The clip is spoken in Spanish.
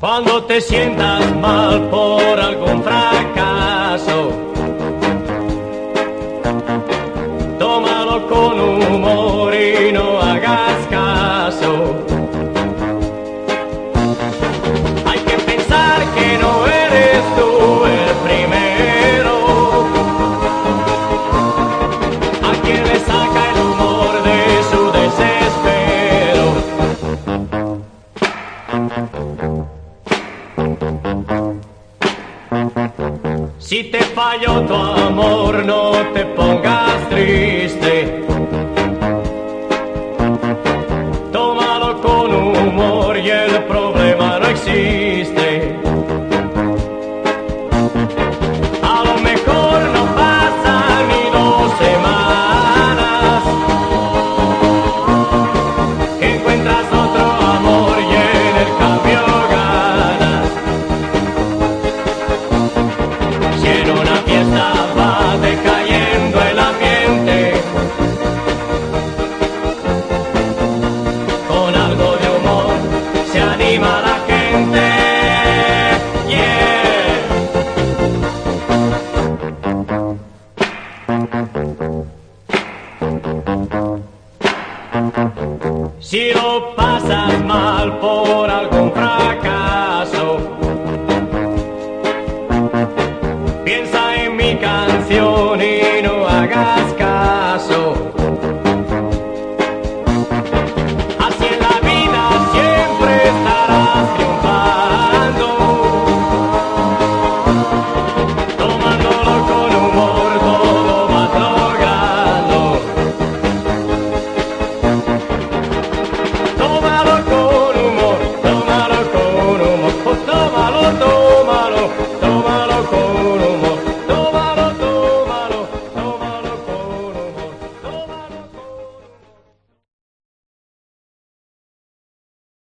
Cuando te sientas mal por algún fracaso, tómalo con humor Si te falló tu amor, no te pongas triste. Tómalo con humor y el problema no existe. Si lo pasas mal por algún fracaso, piensa en mi canción.